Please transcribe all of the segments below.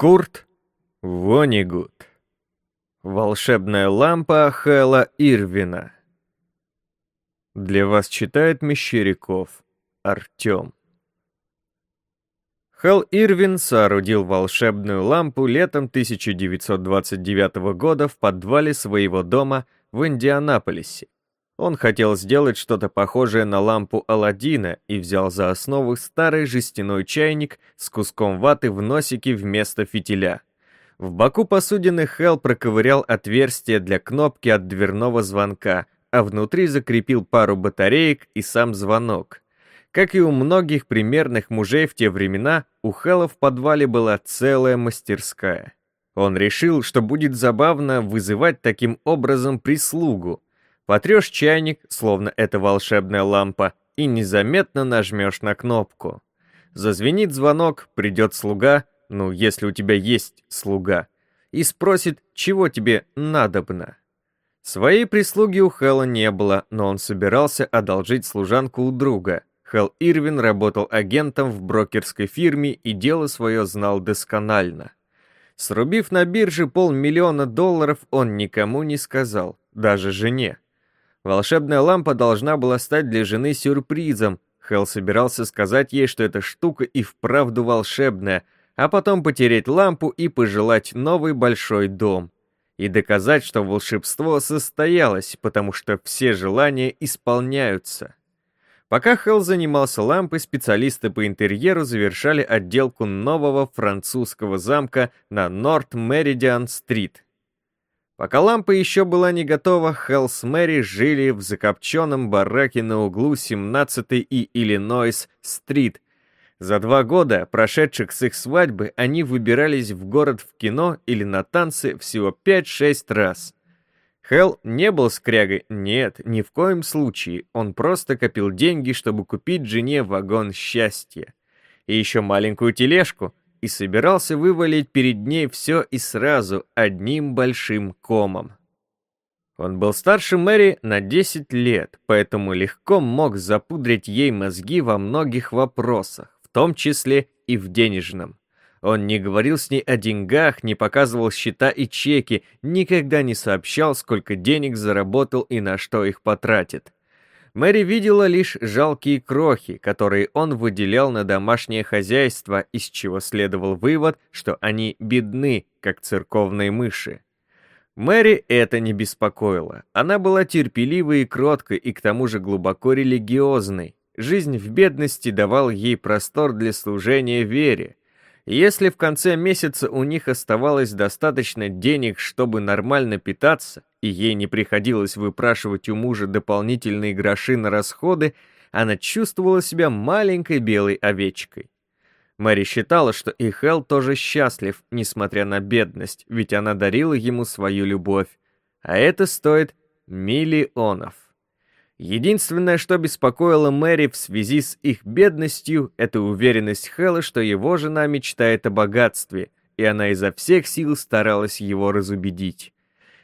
Курт Вонигут. Волшебная лампа Хэла Ирвина. Для вас читает Мещеряков Артем. Хэл Ирвин соорудил волшебную лампу летом 1929 года в подвале своего дома в Индианаполисе. Он хотел сделать что-то похожее на лампу Аладдина и взял за основу старый жестяной чайник с куском ваты в носике вместо фитиля. В боку посудины Хелл проковырял отверстие для кнопки от дверного звонка, а внутри закрепил пару батареек и сам звонок. Как и у многих примерных мужей в те времена, у Хэлла в подвале была целая мастерская. Он решил, что будет забавно вызывать таким образом прислугу, Потрешь чайник, словно это волшебная лампа, и незаметно нажмешь на кнопку. Зазвенит звонок, придет слуга, ну, если у тебя есть слуга, и спросит, чего тебе надобно. Своей прислуги у Хэлла не было, но он собирался одолжить служанку у друга. Хэл Ирвин работал агентом в брокерской фирме и дело свое знал досконально. Срубив на бирже полмиллиона долларов, он никому не сказал, даже жене. Волшебная лампа должна была стать для жены сюрпризом. Хелл собирался сказать ей, что эта штука и вправду волшебная, а потом потереть лампу и пожелать новый большой дом. И доказать, что волшебство состоялось, потому что все желания исполняются. Пока Хелл занимался лампой, специалисты по интерьеру завершали отделку нового французского замка на Норт-Меридиан-стрит. Пока лампа еще была не готова, Хелл с Мэри жили в закопченном бараке на углу 17 и Иллинойс-стрит. За два года, прошедших с их свадьбы, они выбирались в город в кино или на танцы всего 5-6 раз. Хелл не был скрягой, нет, ни в коем случае. Он просто копил деньги, чтобы купить жене вагон счастья. И еще маленькую тележку, и собирался вывалить перед ней все и сразу одним большим комом. Он был старше Мэри на 10 лет, поэтому легко мог запудрить ей мозги во многих вопросах, в том числе и в денежном. Он не говорил с ней о деньгах, не показывал счета и чеки, никогда не сообщал, сколько денег заработал и на что их потратит. Мэри видела лишь жалкие крохи, которые он выделял на домашнее хозяйство, из чего следовал вывод, что они бедны, как церковные мыши. Мэри это не беспокоило. Она была терпеливой и кроткой, и к тому же глубоко религиозной. Жизнь в бедности давал ей простор для служения вере. Если в конце месяца у них оставалось достаточно денег, чтобы нормально питаться, и ей не приходилось выпрашивать у мужа дополнительные гроши на расходы, она чувствовала себя маленькой белой овечкой. Мэри считала, что и Хелл тоже счастлив, несмотря на бедность, ведь она дарила ему свою любовь. А это стоит миллионов. Единственное, что беспокоило Мэри в связи с их бедностью, это уверенность Хэлла, что его жена мечтает о богатстве, и она изо всех сил старалась его разубедить.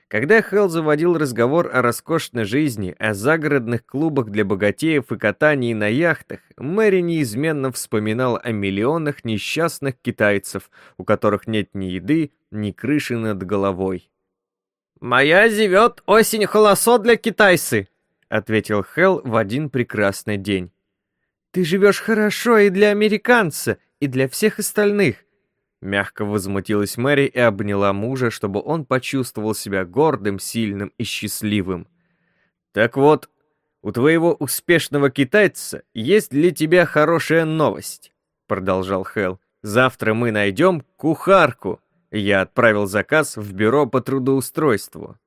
Когда Хелл заводил разговор о роскошной жизни, о загородных клубах для богатеев и катании на яхтах, Мэри неизменно вспоминал о миллионах несчастных китайцев, у которых нет ни еды, ни крыши над головой. «Моя зовет осень холосо для китайцы», ответил Хелл в один прекрасный день. «Ты живешь хорошо и для американца, и для всех остальных», Мягко возмутилась Мэри и обняла мужа, чтобы он почувствовал себя гордым, сильным и счастливым. «Так вот, у твоего успешного китайца есть для тебя хорошая новость», продолжал Хелл. «Завтра мы найдем кухарку». Я отправил заказ в бюро по трудоустройству.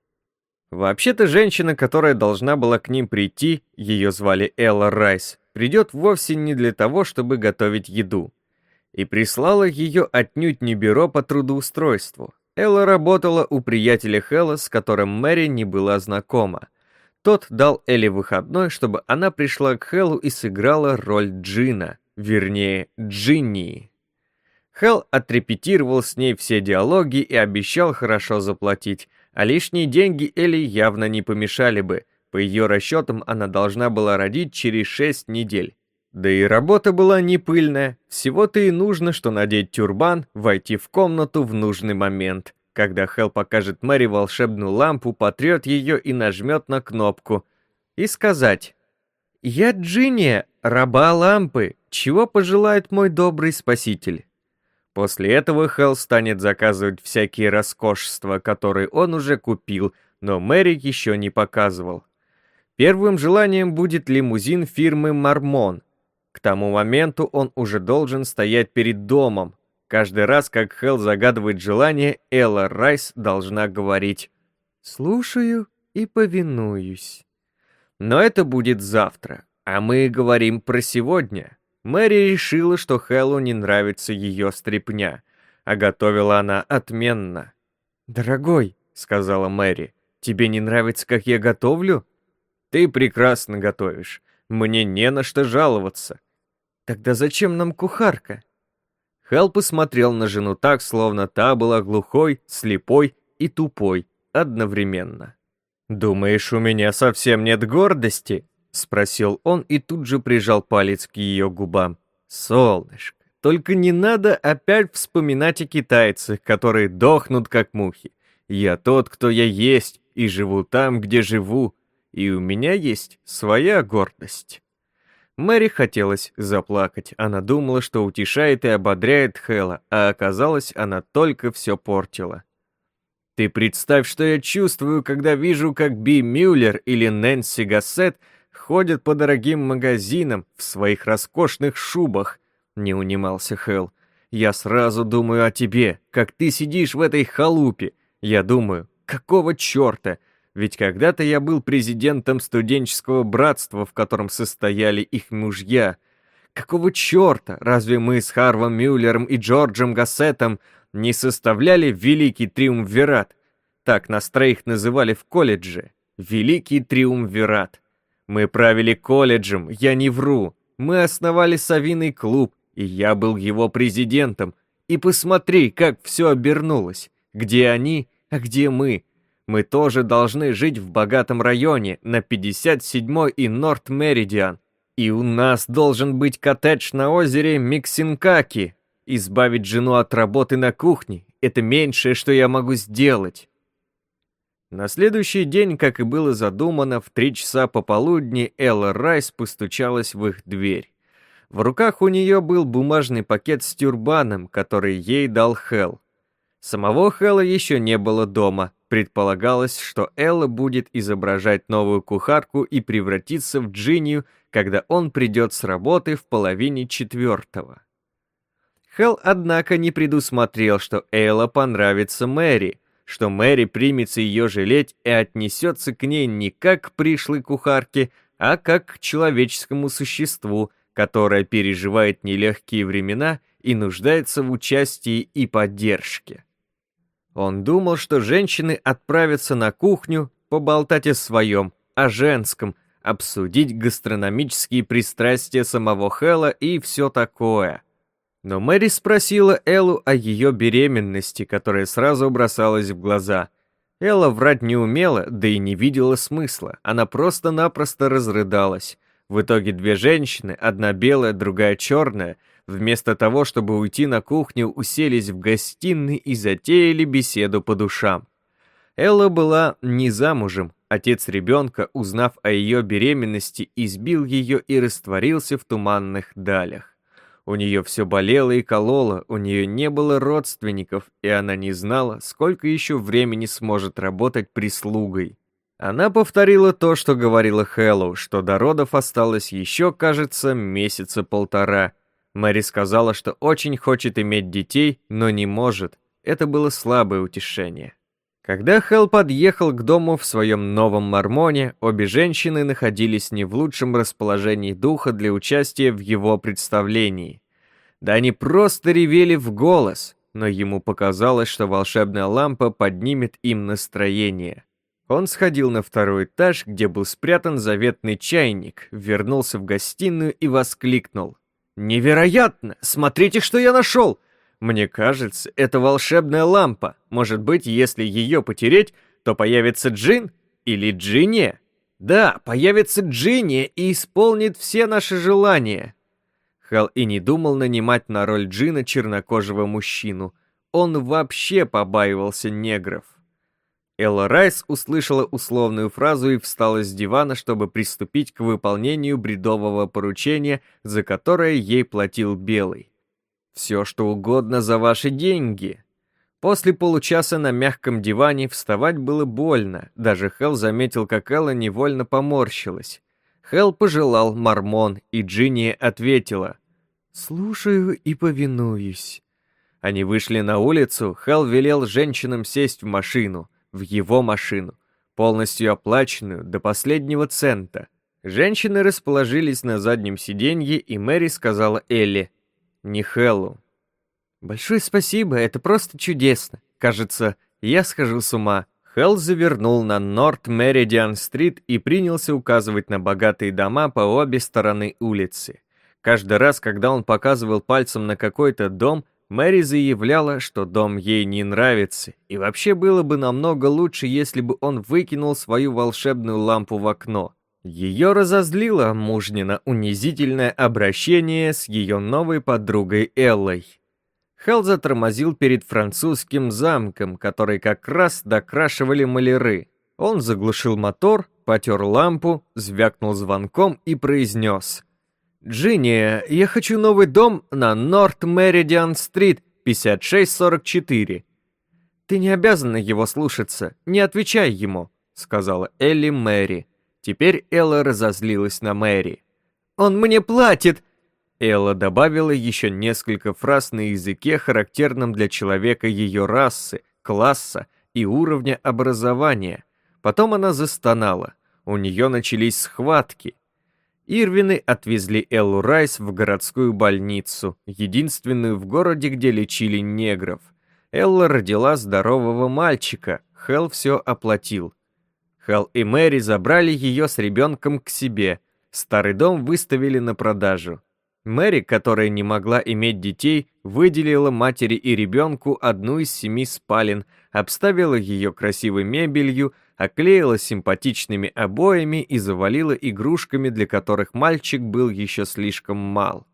Вообще-то женщина, которая должна была к ним прийти, ее звали Элла Райс, придет вовсе не для того, чтобы готовить еду. И прислала ее отнюдь не бюро по трудоустройству. Элла работала у приятеля Хэлла, с которым Мэри не была знакома. Тот дал Элли выходной, чтобы она пришла к Хэллу и сыграла роль Джина, вернее, Джинни. Хелл отрепетировал с ней все диалоги и обещал хорошо заплатить, а лишние деньги Элли явно не помешали бы. По ее расчетам, она должна была родить через 6 недель. Да и работа была не пыльная, всего-то и нужно, что надеть тюрбан, войти в комнату в нужный момент. Когда Хелл покажет Мэри волшебную лампу, потрет ее и нажмет на кнопку. И сказать «Я Джинния, раба лампы, чего пожелает мой добрый спаситель?» После этого Хелл станет заказывать всякие роскошества, которые он уже купил, но Мэри еще не показывал. Первым желанием будет лимузин фирмы «Мормон», к тому моменту он уже должен стоять перед домом. Каждый раз, как Хелл загадывает желание, Элла Райс должна говорить «Слушаю и повинуюсь». Но это будет завтра, а мы говорим про сегодня. Мэри решила, что Хеллу не нравится ее стряпня, а готовила она отменно. «Дорогой», — сказала Мэри, — «тебе не нравится, как я готовлю?» «Ты прекрасно готовишь. Мне не на что жаловаться. Тогда зачем нам кухарка? Хелл посмотрел на жену так, словно та была глухой, слепой и тупой одновременно. «Думаешь, у меня совсем нет гордости?» — спросил он и тут же прижал палец к ее губам. «Солнышко, только не надо опять вспоминать о китайцах, которые дохнут как мухи. Я тот, кто я есть, и живу там, где живу, и у меня есть своя гордость». Мэри хотелось заплакать. Она думала, что утешает и ободряет Хэлла, а оказалось, она только все портила. «Ты представь, что я чувствую, когда вижу, как Би Мюллер или Нэнси Гассет ходят по дорогим магазинам в своих роскошных шубах», — не унимался Хэл. «Я сразу думаю о тебе, как ты сидишь в этой халупе. Я думаю, какого черта? Ведь когда-то я был президентом студенческого братства, в котором состояли их мужья. Какого черта, разве мы с Харвом Мюллером и Джорджем Гассетом не составляли Великий Триумвират? Так нас троих называли в колледже. Великий Триумвират. Мы правили колледжем, я не вру. Мы основали Савиный клуб, и я был его президентом. И посмотри, как все обернулось. Где они, а где мы? Мы тоже должны жить в богатом районе на 57-й и Норт-Меридиан. И у нас должен быть коттедж на озере Миксинкаки. Избавить жену от работы на кухне — это меньшее, что я могу сделать. На следующий день, как и было задумано, в три часа пополудни Элла Райс постучалась в их дверь. В руках у нее был бумажный пакет с тюрбаном, который ей дал Хелл. Самого Хэлла еще не было дома. Предполагалось, что Элла будет изображать новую кухарку и превратиться в Джиннию, когда он придет с работы в половине четвертого. Хелл, однако, не предусмотрел, что Элла понравится Мэри, что Мэри примется ее жалеть и отнесется к ней не как к пришлой кухарке, а как к человеческому существу, которое переживает нелегкие времена и нуждается в участии и поддержке. Он думал, что женщины отправятся на кухню поболтать о своем, о женском, обсудить гастрономические пристрастия самого Хэлла и все такое. Но Мэри спросила Эллу о ее беременности, которая сразу бросалась в глаза. Элла врать не умела, да и не видела смысла. Она просто-напросто разрыдалась. В итоге две женщины, одна белая, другая черная, вместо того, чтобы уйти на кухню, уселись в гостиной и затеяли беседу по душам. Элла была не замужем, отец ребенка, узнав о ее беременности, избил ее и растворился в туманных далях. У нее все болело и кололо, у нее не было родственников, и она не знала, сколько еще времени сможет работать прислугой. Она повторила то, что говорила Хэллоу, что до родов осталось еще, кажется, месяца полтора, Мэри сказала, что очень хочет иметь детей, но не может. Это было слабое утешение. Когда Хелл подъехал к дому в своем новом мормоне, обе женщины находились не в лучшем расположении духа для участия в его представлении. Да они просто ревели в голос, но ему показалось, что волшебная лампа поднимет им настроение. Он сходил на второй этаж, где был спрятан заветный чайник, вернулся в гостиную и воскликнул. «Невероятно! Смотрите, что я нашел!» Мне кажется, это волшебная лампа. Может быть, если ее потереть, то появится джин или джинния? Да, появится джинния и исполнит все наши желания. Хал и не думал нанимать на роль Джина чернокожего мужчину. Он вообще побаивался негров. Элла Райс услышала условную фразу и встала с дивана, чтобы приступить к выполнению бредового поручения, за которое ей платил Белый. «Все, что угодно за ваши деньги». После получаса на мягком диване вставать было больно. Даже Хелл заметил, как Элла невольно поморщилась. Хелл пожелал мормон, и Джинни ответила «Слушаю и повинуюсь». Они вышли на улицу, Хелл велел женщинам сесть в машину — в его машину, полностью оплаченную до последнего цента. Женщины расположились на заднем сиденье, и Мэри сказала Элли, не Хеллу. «Большое спасибо, это просто чудесно. Кажется, я схожу с ума». Хелл завернул на Норт Меридиан Стрит и принялся указывать на богатые дома по обе стороны улицы. Каждый раз, когда он показывал пальцем на какой-то дом, Мэри заявляла, что дом ей не нравится, и вообще было бы намного лучше, если бы он выкинул свою волшебную лампу в окно. Ее разозлило мужнино унизительное обращение с ее новой подругой Эллой. Хелл затормозил перед французским замком, который как раз докрашивали маляры. Он заглушил мотор, потер лампу, звякнул звонком и произнес «Джинни, я хочу новый дом на Норт Меридиан Стрит, 5644». «Ты не обязана его слушаться, не отвечай ему», — сказала Элли Мэри. Теперь Элла разозлилась на Мэри. «Он мне платит!» Элла добавила еще несколько фраз на языке, характерном для человека ее расы, класса и уровня образования. Потом она застонала. У нее начались схватки. Ирвины отвезли Эллу Райс в городскую больницу, единственную в городе, где лечили негров. Элла родила здорового мальчика, Хелл все оплатил. Хелл и Мэри забрали ее с ребенком к себе. Старый дом выставили на продажу. Мэри, которая не могла иметь детей, выделила матери и ребенку одну из семи спален, обставила ее красивой мебелью, оклеила симпатичными обоями и завалила игрушками, для которых мальчик был еще слишком мал.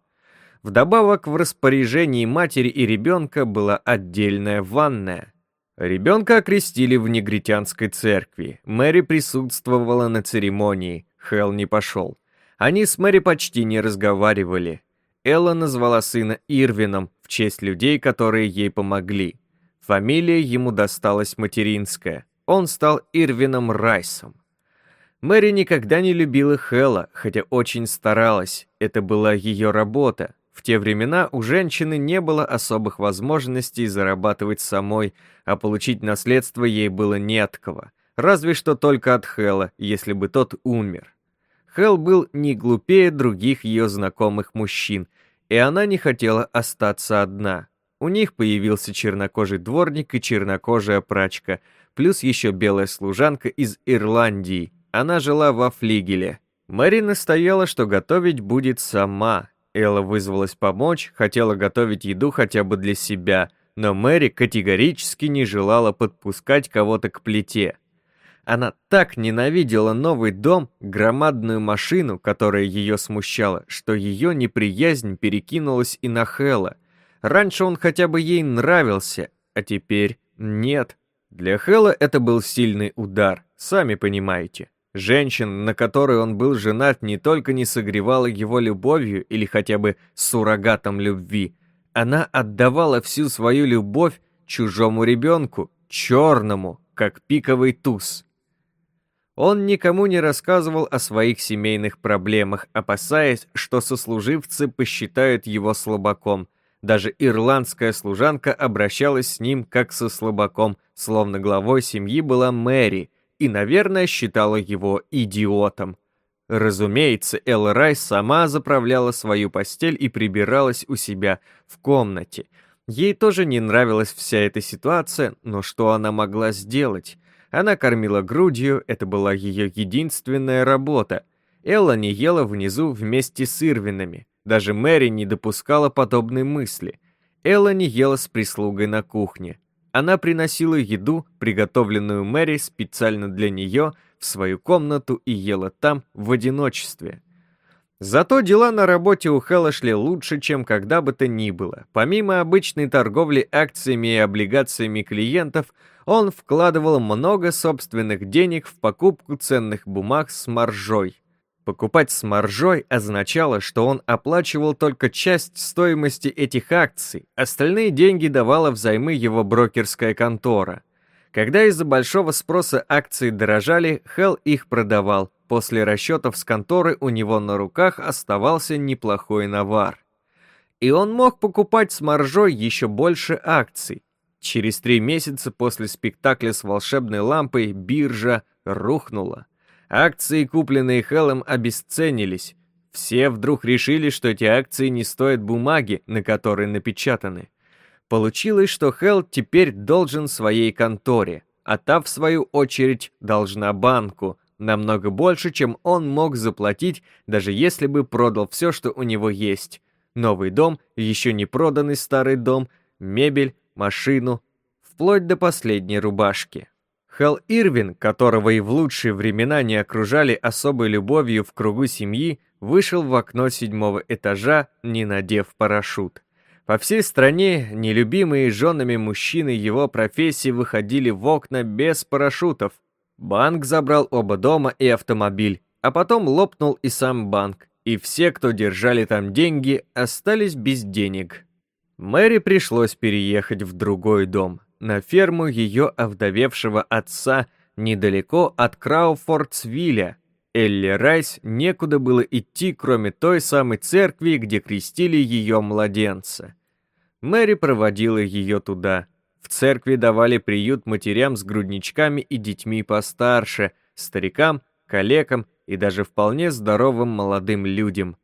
Вдобавок в распоряжении матери и ребенка была отдельная ванная. Ребенка окрестили в негритянской церкви. Мэри присутствовала на церемонии. Хелл не пошел. Они с Мэри почти не разговаривали. Элла назвала сына Ирвином в честь людей, которые ей помогли. Фамилия ему досталась материнская он стал Ирвином Райсом. Мэри никогда не любила Хэлла, хотя очень старалась, это была ее работа. В те времена у женщины не было особых возможностей зарабатывать самой, а получить наследство ей было не от кого. Разве что только от Хэлла, если бы тот умер. Хэл был не глупее других ее знакомых мужчин, и она не хотела остаться одна. У них появился чернокожий дворник и чернокожая прачка – плюс еще белая служанка из Ирландии. Она жила во флигеле. Мэри настояла, что готовить будет сама. Элла вызвалась помочь, хотела готовить еду хотя бы для себя, но Мэри категорически не желала подпускать кого-то к плите. Она так ненавидела новый дом, громадную машину, которая ее смущала, что ее неприязнь перекинулась и на Хэлла. Раньше он хотя бы ей нравился, а теперь нет. Для Хэлла это был сильный удар, сами понимаете. Женщина, на которой он был женат, не только не согревала его любовью или хотя бы суррогатом любви, она отдавала всю свою любовь чужому ребенку, черному, как пиковый туз. Он никому не рассказывал о своих семейных проблемах, опасаясь, что сослуживцы посчитают его слабаком, даже ирландская служанка обращалась с ним как со слабаком, словно главой семьи была Мэри, и, наверное, считала его идиотом. Разумеется, Эл Райс сама заправляла свою постель и прибиралась у себя в комнате. Ей тоже не нравилась вся эта ситуация, но что она могла сделать? Она кормила грудью, это была ее единственная работа. Элла не ела внизу вместе с Ирвинами. Даже Мэри не допускала подобной мысли. Элла не ела с прислугой на кухне. Она приносила еду, приготовленную Мэри специально для нее, в свою комнату и ела там в одиночестве. Зато дела на работе у Хэлла шли лучше, чем когда бы то ни было. Помимо обычной торговли акциями и облигациями клиентов, он вкладывал много собственных денег в покупку ценных бумаг с маржой. Покупать с маржой означало, что он оплачивал только часть стоимости этих акций, остальные деньги давала взаймы его брокерская контора. Когда из-за большого спроса акции дорожали, Хелл их продавал. После расчетов с конторы у него на руках оставался неплохой навар. И он мог покупать с маржой еще больше акций. Через три месяца после спектакля с волшебной лампой биржа рухнула. Акции, купленные Хеллом, обесценились. Все вдруг решили, что эти акции не стоят бумаги, на которой напечатаны. Получилось, что Хелл теперь должен своей конторе, а та, в свою очередь, должна банку, намного больше, чем он мог заплатить, даже если бы продал все, что у него есть. Новый дом, еще не проданный старый дом, мебель, машину, вплоть до последней рубашки. Хелл Ирвин, которого и в лучшие времена не окружали особой любовью в кругу семьи, вышел в окно седьмого этажа, не надев парашют. По всей стране нелюбимые женами мужчины его профессии выходили в окна без парашютов. Банк забрал оба дома и автомобиль, а потом лопнул и сам банк, и все, кто держали там деньги, остались без денег. Мэри пришлось переехать в другой дом, на ферму ее овдовевшего отца недалеко от Крауфордсвилля. Элли Райс некуда было идти, кроме той самой церкви, где крестили ее младенца. Мэри проводила ее туда. В церкви давали приют матерям с грудничками и детьми постарше, старикам, калекам и даже вполне здоровым молодым людям.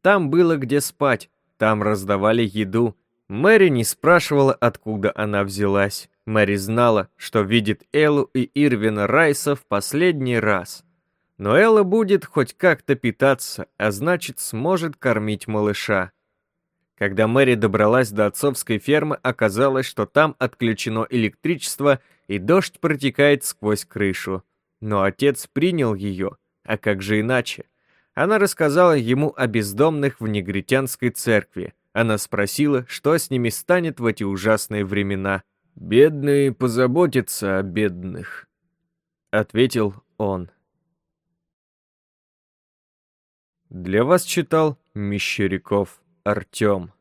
Там было где спать, там раздавали еду, Мэри не спрашивала, откуда она взялась. Мэри знала, что видит Эллу и Ирвина Райса в последний раз. Но Элла будет хоть как-то питаться, а значит, сможет кормить малыша. Когда Мэри добралась до отцовской фермы, оказалось, что там отключено электричество и дождь протекает сквозь крышу. Но отец принял ее, а как же иначе? Она рассказала ему о бездомных в негритянской церкви, она спросила, что с ними станет в эти ужасные времена. «Бедные позаботятся о бедных», — ответил он. Для вас читал Мещеряков Артем.